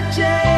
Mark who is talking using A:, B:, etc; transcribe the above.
A: Change.